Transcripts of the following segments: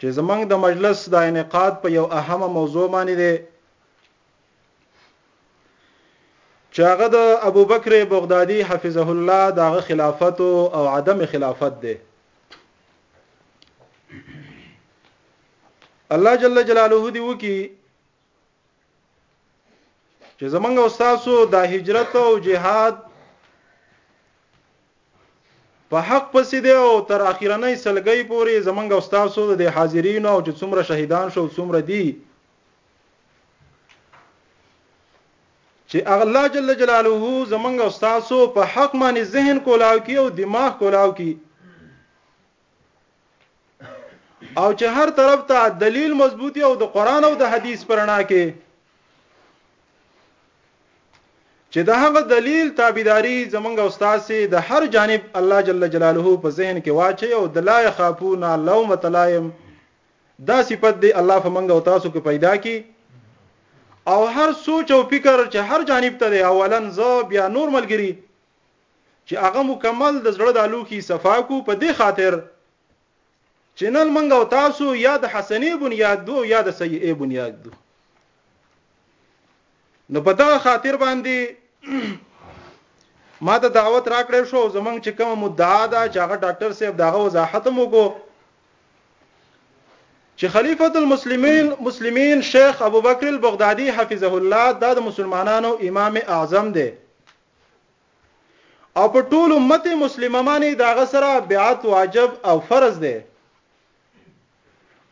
چې زمنګ د مجلس د انعقاد په یو اهمه موضوع باندې دی چې هغه د ابوبکر بغدادي حفظه الله دغه خلافت او عدم خلافت دی الله جل جلاله دی وکي چې زمونږ استادو د هجرت او جهاد په حق پسې دی او تر اخیرنۍ سلګۍ پورې زمونږ استادو د حاضرینو او چې څومره شهیدان شو څومره دي چې الله جل جلاله زمونږ استادو په حق باندې ذهن کولاو کی او دماغ کولاو کی او چې هر طرف ته دلیل مضبوطی او د قران او د حدیث پرانا کې چې دا هغه دلیل تابعداري زمونږ استاد سي د هر جانب الله جل جلاله په ذهن کې واچي او د لا خافونا لوم تلایم دا صفت دی الله فمنګ او تاسو کې پیدا کی او هر سوچ او فکر چې هر جانب ته دی اولا زه بیا نور ملګری چې هغه مکمل د زړه د لوخي صفا کو په دې خاطر چې نن منګ او تاسو یا د حسنې بنیاد دو یا د سیئه بنیاد دو نو په دغه خاطر باندې ما ته دعوت راکړې شو زمنګ چې کوم مدعا ده چې هغه ډاکټر صاحب دغه وضاحت مو کو چې خلیفۃ المسلمین مسلمین شیخ ابوبکر البغدادي حفظه الله دا د مسلمانانو امام اعظم دی او په ټول امت مسلمه باندې داغه سره بیعت واجب او فرض دی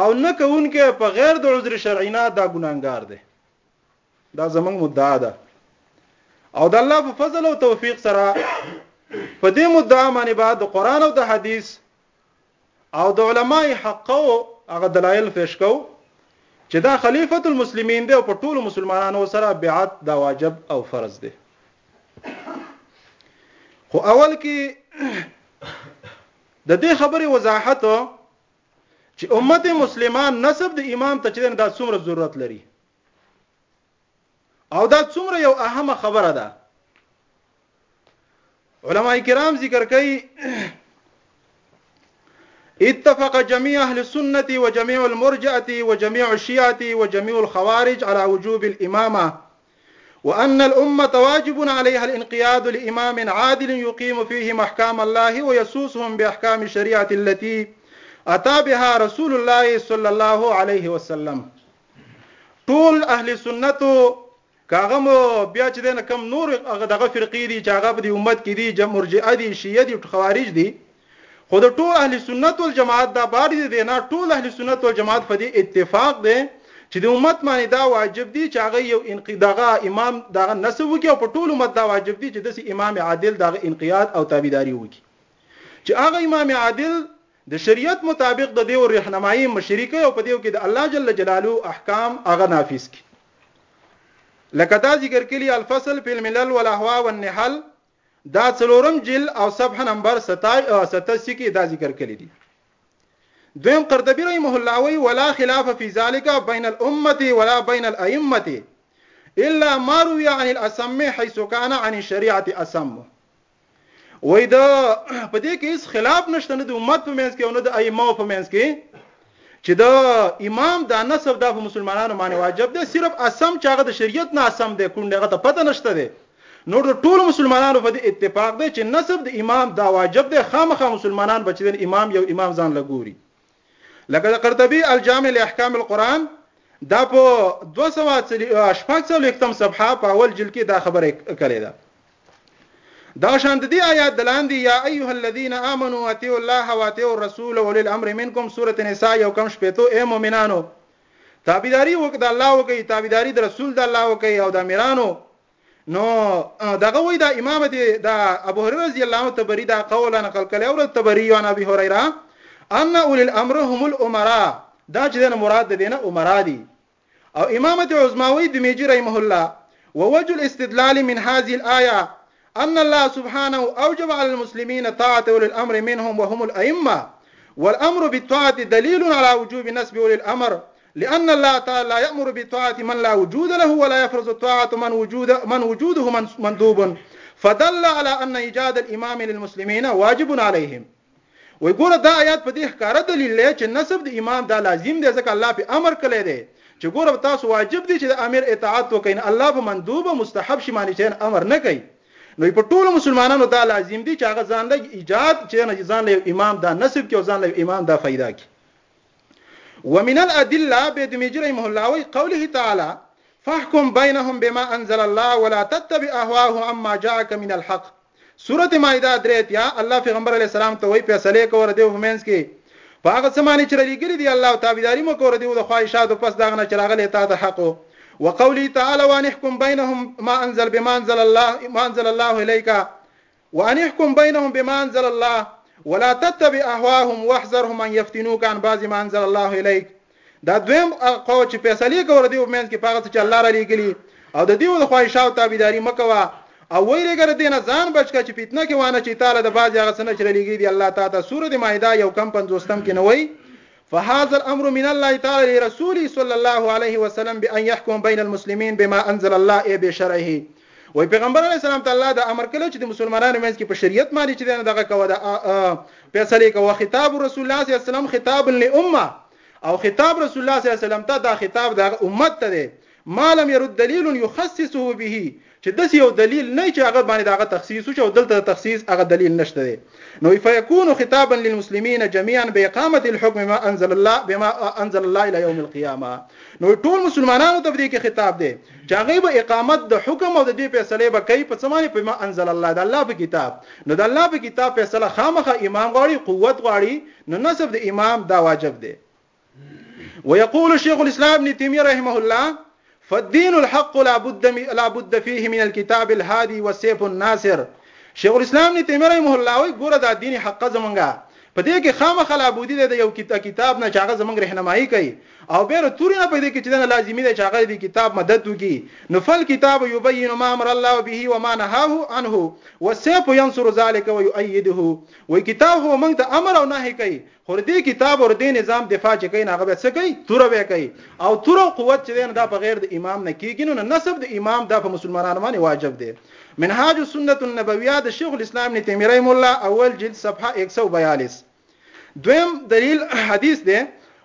او نه کوونکې په غیر د عذر شرعي نه دا ګناګار دی دا زمنګ مدعا ده او د الله په فضل او توفیق سره په دې مدعا باندې بعد قران او د حدیث او د علماء حقه هغه دلایل پیش کو چې دا خلیفۃ المسلمین دی او په ټولو مسلمانانو سره بیعت دا واجب او فرض دی خو اول کې د دې خبرې وضاحت چې امت مسلمان نسب د امام ته چې دا څومره ضرورت لري او دا څومره یو اهمه خبره ده علما کرام ذکر کوي اتفق جميع اهل السنه وجميع المرجئه وجميع الشيعه وجميع الخوارج على وجوب الامامه وان الامه واجب عليها الانقياد لامام عادل يقيم فيهم احكام الله ويسوسهم باحكام الشريعه التي اتى بها رسول الله صلى الله عليه وسلم ټول اهل سنتو کاغه مو بیا چې دنه کم نور هغه دغه فرقې دي چې هغه په دې امت کې دي چې مرجئه دي شیعه دي خوارج دي خو د ټول اهل سنت والجماعت دا بار دي نه ټول اهل سنت والجماعت په دې اتفاق دي چې د امت باندې دا واجب دي چې هغه یو انقیدغه امام دغه نسب وکي او په ټول امت دا واجب دي چې د امام عادل دغه انقیاد او تابعداري وکي چې هغه امام عادل د شریعت مطابق د دیو رهنمایي مشري کوي او په دیو کې د الله جل جلاله احکام هغه نافذ کی لکه دا ذکر کلی الفصل فی الملل والاهوا والنحل دا څلورم جل او صفحه نمبر 87 کې دا ذکر کلی دی دویم قرطبی رحمه الله وی ولا خلاف فی ذلک بین الامه ولا بین الائمه الا ما روی عن الاسم حيث كان عن الشريعه اسم وای دا په دې کې هیڅ خلاف نشته نه د امت په منځ کې او نه د ائمه په منځ کې چې دا امام دا نسب دا په مسلمانانو باندې واجب دی صرف اسم چې هغه د شریعت نه اسم دی کونډه هغه ته پته نشته دی نو د ټولو مسلمانانو په دې اتفاق دی چې نسب د امام دا واجب دی خامخا مسلمانان بچی د امام یو امام ځان لګوري لکه د قرطبي الجامع لاحکام القرآن دا په 246 تم صفحه په اول جلد کې دا خبره کړې ده دا شان د دې آیات دلاندې یا ایها الذین آمنوا اتیوا الله واتیوا الرسول اولی الامر منکم سوره نساء یو کم شپېتو اے مؤمنانو تابعداري وکړه د الله وکړي تابعداري د رسول د الله وکړي او د امیرانو نو دغه وای دا امام دی دا ابو هريره رضی الله عنه تبری دا قول نقل کړي او تبری او ابي هريره ان اول الامر هم الامراء دا چې نه مراد دی نه امراء دي او امامت عظماوي د میجی رحمه الله ووجه الاستدلال من هذه الايه ان الله سبحانه اوجب على المسلمين طاعه اولي الامر منهم وهم الائمه والامر بالطاعه دليل على وجوب نسب اولي الامر لأن الله تعالی لا يأمر بطاعة من لا وجود له ولا يفرض طاعة من وجود من وجوده مندوب فدل على ان ایجاد الامام للمسلمین واجب عليهم وای ګوره دا آیات په دې ښکاره دلیل دی چې نسب د امام دا لازم دی ځکه الله په امر کړی دی چې ګوره تاسو واجب دی چې د امیر اطاعت وکړئ نه الله په مندوب مستحب شي باندې چې امر نه کوي نو په ټولو مسلمانانو دا لازم دی چې هغه ځان له ایجاد چې نه ځان له امام دا نسب کې او ځان له امام دا فائدہ کې ومن الادله بيدميجي رحمه الله وي قوله تعالى فاحكم بينهم بما انزل الله ولا تتبع اهواهم عما جاءك من الحق سورة مائده دريت يا الله پیغمبر عليه السلام ته وي فیصله کوره دی همینس کې په هغه څه باندې چې لريګلي دی الله تابعداري مو کوره دی د خواهشاتو پس داغه نه چراغله تا ته حق وقوله تعالى وانحكم بينهم ما انزل بما انزل الله ما انزل الله اليك وان احکم بینهم بما انزل الله ولا تتبع اهواهم واحذرهم ان يفتنوك عن بعض ما انزل الله اليك دا دویم قول چې فیصله کوي دی ومنځ کې پاغه چې الله را لېګلی او د دیو د خواهشاو تابعداري مکوا او ویلې ګر دینه ځان بچکه چې فتنه کې وانه چې تعالی د باز هغه سنه چې لګي دی الله تعالی سورې مائده یو کم 50 کې نه وای فهذا الامر من الله تعالی لرسوله صلی الله علیه وسلم بان يحكم بین المسلمین بما انزل الله ای بشرعه وای پیغمبر علی السلام ته الله دا امر کړو چې د مسلمانانو منځ کې په شریعت باندې چې دنه دغه کوه دا فیصله کوه خطاب رسول الله صلی الله علیه وسلم خطاب لامه او خطاب رسول الله صلی الله علیه وسلم ته دا خطاب د امت ته دی ما لم يرد دليل يخصصه به چې داسې یو دلیل نه چې هغه باندې دغه تخصیص وشي او دلته تخصیص هغه دلیل نشته دی نو فیکون خطابا للمسلمین جميعا باقامه الحكم ما انزل الله بما انزل الله الى يوم القيامه نو ټول مسلمانانو ته دې کې خطاب دی چې هغه به اقامت د حکم او د دې فیصله به کوي په سمانه په ما انزل الله د الله په کتاب نو د الله په کتاب فیصله خامخه امام غواړي قوت غواړي نو نسب د امام دا واجب دی ويقول شيخ الاسلام ابن تيميه رحمه الله فالدين الحق لا بد لا بد فيه من الكتاب الهادي والسيف الناصر شیخ الاسلام ابن تیمیه رحمه الله وی ګوره دا دین حق زمونږه په دې کې خامخا لابودی دی د یو کتاب نه چې هغه زمونږ رهنمایي کوي او بیر توري نه پیدا کې چې نه لازمي دی چې هغه دې کتاب مدد وکي نو فل کتاب یبین ما امر الله به و ما نهاه عنه والسيف ينصر ذلك ويؤيده وی کتاب هو موږ ته امر او نهي کوي خور دې کتاب اور دې نظام دفاع چې کوي هغه به څه کوي تور به کوي او تور او قوت چې دین دا په غیر د امام نه کیږي نو نسب د امام دا په مسلمانانو باندې واجب دی منهاج السنت النبویه د شیخ الاسلام ابن تیمیه رحم الله اول جلد صفحه 142 دویم دلیل حدیث دی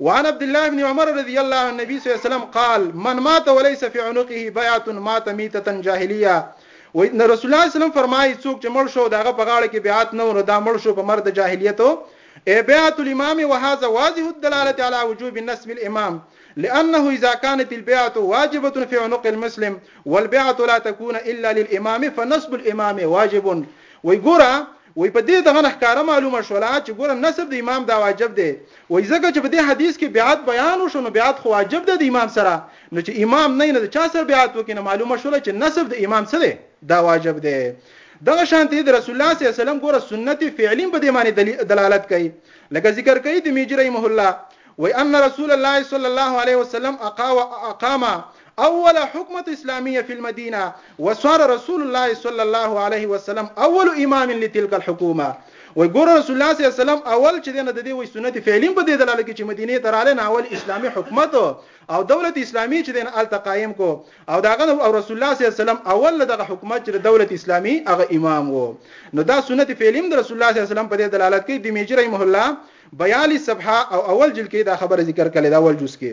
وعن عبد الله بن عمر رضي الله عن النبي صلى الله عليه وسلم قال من مات وليس في عنقه بيعة مات ميتة جاهلية وای نو رسول الله اسلام فرمایي څوک چې مړ شو داغه په غاړه کې بیعت نه ورو دا مړ شو په مرد جاهلیت او بیعت الامام وهذا واضح الدلاله على وجوب النسب الامام لانه اذا كانت البيعه واجبه في عنق المسلم والبيعه لا تكون الا للامام فنسب الامام واجب وای ګوره وای په دې دغه نه ښکاره معلومه شوله چې ګوره نسب د امام دا واجب دی وای ځکه چې په دې حدیث کې بیعت بیان وشو نو بیعت خو واجب دی د امام سره نو چې امام نه نه د چا سره بیعت وکړي نو معلومه شوله چې نسب د امام څه دی دا واجب دی دغه شانته د رسول الله صلی الله علیه وسلم ګوره سنت فعلی په دې معنی دلالت کوي لکه ذکر کوي د میجری محله وای ان رسول الله صلی الله علیه وسلم اقام اول حکمت اسلامیه فی المدینه وصار رسول الله صلی الله علیه وسلم اول امام لتلک الحکومه وای ګوره رسول الله صلی الله علیه وسلم اول چې دنه د دې وای سنت فعلیم په دې دلاله کې چې مدینه ته رااله نه اول اسلامي حکومت او دولت اسلامي چې دنه ال تقایم کو او داغه او رسول الله صلی الله علیه وسلم اول دغه حکومت چې دولت اسلامي هغه امام وو نو دا سنت فعلیم د رسول الله صلی الله علیه وسلم په دې دلالت کوي د میجر رحم الله 42 صفحه او اول جلد کې دا خبره ذکر کړې دا اول جز کې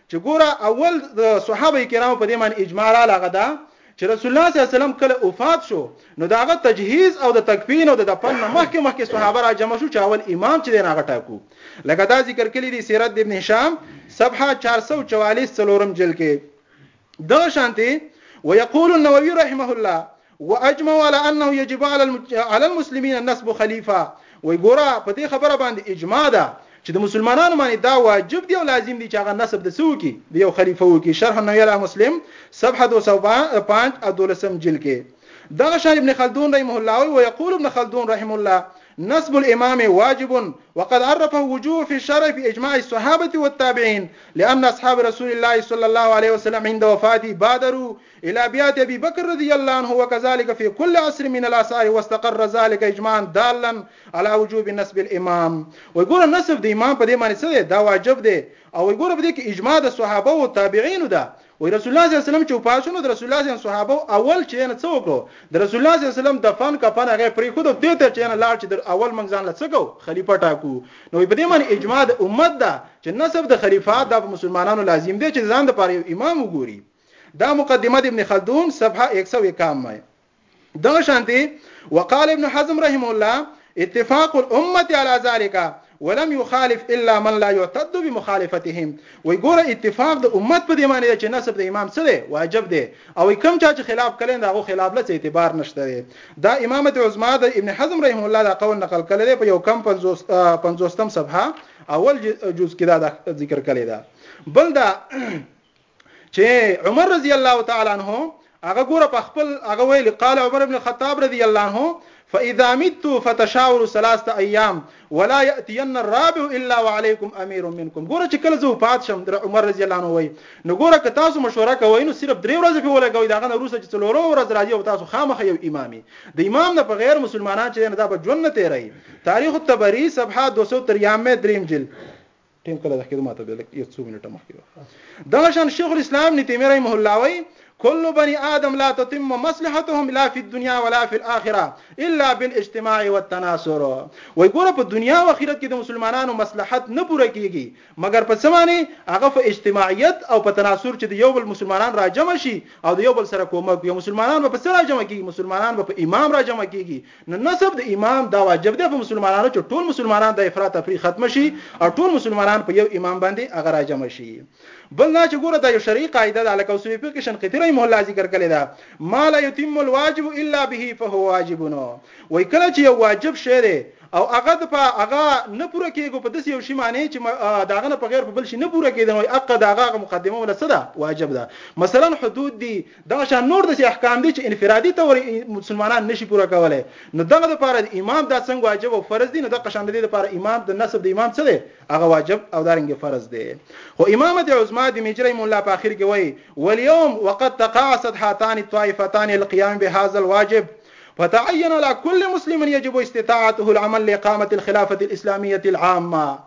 چې ګوره اول د صحابه کرامو په دې باندې اجماع را لغدا چې رسول الله صلی الله علیه وسلم کله وفات شو نو داغه تجهیز او د تکفین او د دفن مخکې مخکې صحابه را جمع شو چې اول امام چې دی ناغه ټاکو لکه دا ذکر کړی دی سیرت ابن هشام صفحه 444 څلورم جلد کې د شانتي ويقول النووي رحمه الله واجمعوا على انه يجب على المسلمين نصب خليفه وای ګوره په دې خبره باندې اجماع ده چې د مسلمانانو باندې دا واجب دی او لازم دی چې هغه نسب د څو کی د یو خلیفہ وو کی شرح نو یلا مسلم صفحه 205 او دولسم جلد کې دغه شان ابن خلدون رحمه الله او یقول ابن خلدون رحمه الله نصب الامام واجب وقد عرفه وجوه في الشرع في اجماع الصحابه والتابعين لان اصحاب رسول الله صلى الله عليه وسلم عند وفاته بادروا الى بيعت ابي بکر رضي الله عنه وكذلك في كل عصر من الاثار واستقر ذلك اجماعا دالا على وجوب نصب الامام وای ګوره نصب د امام په دې معنی څه دی دا واجب دی او وای ګوره په دې کې اجماع د صحابه او تابعین ده وای رسول الله صلی الله علیه وسلم چې وفات شو نو د رسول الله صلی الله علیه وسلم صحابه اول چې نه څه وکړو د رسول الله صلی الله علیه وسلم دفن کفن هغه پرې خو د دې ته چې نه لاړ چې د اول منځ ځان لڅ کو خلیفہ ټاکو نو په دې معنی اجماع د امت ده چې نسب د خلیفہ د مسلمانانو لازم دی چې ځان د پاره امام وګوري دا مقدمه د ابن خلدون صفحه ایک سو اکام مای دغه شانتی وقال ابن حزم رحمه الله اتفاق الامه على ذلك ولم يخالف الا من لا يعتد بمخالفتهم وی ګوره اتفاق د امت په دې معنی دی چې نسب د امام څه دی واجب دی او کم چا چې خلاف کړي دا غو خلاف لته اعتبار نشته دی دا امامت عظما د ابن حزم رحم الله دا قول نقل کړي دی په یو کم 50 50 صفحه اول جز کې دا ذکر کړي دا بل دا چې عمر رضی الله تعالی عنہ هغه ګوره په خپل هغه ویل قال عمر ابن الخطاب رضی الله عنه فاذا مت فتشاوروا ثلاثه ايام ولا ياتين الرابع الا وعليكم امير منكم ګوره چې کله زه پات شم در عمر رضی الله عنه وای نو ګوره که تاسو مشوره کوئ نو صرف درې ورځې په ولګوي دا غن روسه چې څلورو ورځ راځي او تاسو خامخ یو امامي د امام نه په غیر مسلمانان چې نه دا په ژوند نه تیري تاریخ التبری صفحه 293 دریم جلد ټیم کله د کېدو ماته د لک یو څو منټه مخکې و دغه شان شیخ الاسلام ابن تیمیه رحمه الله وایي كل بني آدم لا تتم مصلحتهم لا في الدنيا ولا في الآخرة إلا بالاجتماع والتناصر وای ګوره په دنیا او آخرت کې د مسلمانانو مصلحت نه پوره کیږي مګر په سمانه هغه په اجتماعیت او په تناصر چې د یو بل مسلمانان راجمع شي او د یو بل سره کومک یو مسلمانان په سره راجمع کیږي مسلمانان په امام راجمع کیږي نو نسب د امام دا واجب دی په مسلمانانو چې ټول مسلمانان د افراط تفریق ختم شي او ټول مسلمانان په یو امام باندې هغه راجم شي بل نه چې ګوره دا یو شرعي قاعده ده لکه اصول فقه شنقیطي رحمه الله ذکر کړې ده ما لا یتم الواجب الا به فهو واجب نو وای کله چې یو واجب شی دی او هغه د په هغه نه پوره کېږي په داسې یو شی معنی چې داغه نه په غیر په بل شي نه پوره کېدنه وای اقا داغه مقدمه ولا صدا واجب ده مثلا حدود دي دغه شان نور داسې احکام دي چې انفرادي طور مسلمانان نشي پوره کولای نو دغه لپاره د امام دا څنګه واجب او فرض دي نو دغه شان د دې لپاره امام د نسب د امام څه دی هغه واجب او دارنګ فرض دی خو امامت عظما د میجری مولا په اخر کې وایي واليوم وقد تقاعست هاتان الطائفتان القيام بهذا الواجب فتعين على كل مسلم يجب استطاعته العمل لإقامة الخلافة الإسلامية العامة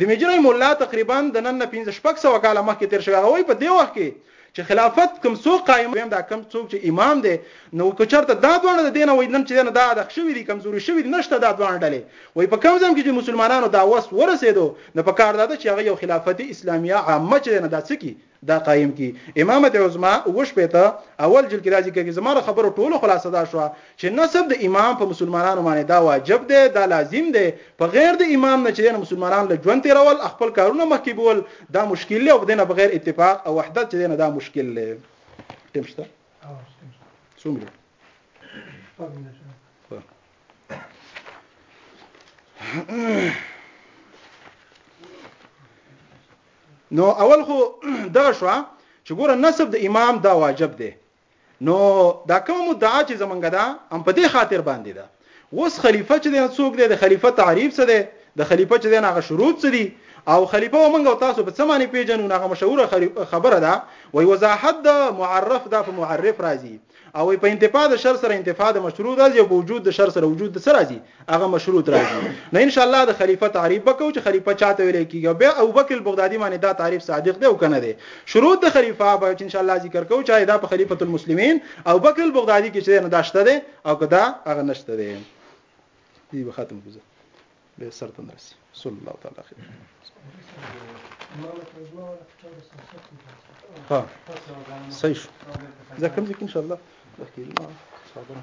د میجرای مولا تقریبا د نن نه 15 شپږ سوه کاله مخکې تېر شوی، هغه وایي په دې وخت کې چې خلافت کوم څوک قایم ویم دا کوم څوک چې امام دی نو که چرته دا دواړه د دینه وای نن چې نه دا دغ شوی دي کمزوري شوی دي نشته دا دواړه ډلې وای په کوم ځم کې چې مسلمانانو دا وس ورسېدو نو په کار دا چې هغه یو خلافت اسلامیه عامه چې نه دا څه کی دا قایم کی امامت عظما اووه شپېته اول جلد کې دا ذکر کې زما د خبرو ټولو خلاصه دا شوه چې نسب د امام په مسلمانانو باندې دا واجب دی دا لازم دی په غیر د امام نه چې مسلمانان له ژوند تیرول خپل کارونه مخکې بول دا مشکل دی او دنه بغیر اتفاق او وحدت چې دنه دا مشکل دی ټیم شته څومره نو اول خو دغه شو چې ګوره نسب د امام دا واجب دی نو دا کوم مدعا چې زمونږ ده هم په دې خاطر باندې ده اوس خلیفہ چې د څوک دی د خلیفہ تعریف څه دی د خلیفہ چې دغه شروط څه دي او خلیفہ ومنګ او تاسو په څه معنی پیژنو هغه مشهور خبره ده وای وضاحت د معرف ده په معرف راځي او وي په انتفاع د شر سره انتفاع د مشروط راځي او په وجود د شر سره وجود د سره راځي هغه مشروط راځي نو ان شاء الله د خلیفہ تعریف وکاو چې خلیفہ چاته ویل کیږي بیا ابو بکر البغدادي باندې دا تعریف صادق دی او کنه دی شروط د خلیفہ به ان شاء الله ذکر کوو چې دا په خلیفۃ المسلمین او بکر البغدادي کې چې نه داشته دی او کدا هغه نشته دی دی به ختم کوزه به سر ته رسي صلی الله تعالی خیر ها صحیح شو دا کوم ځکه ان شاء الله د کلمه صادره